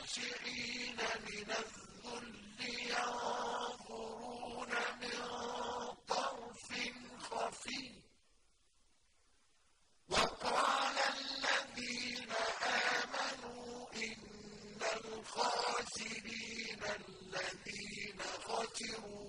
خاشعين من الذل ينظرون من طرف خفي. وقال الذين آمنوا إن الخاسرين الذين خسروا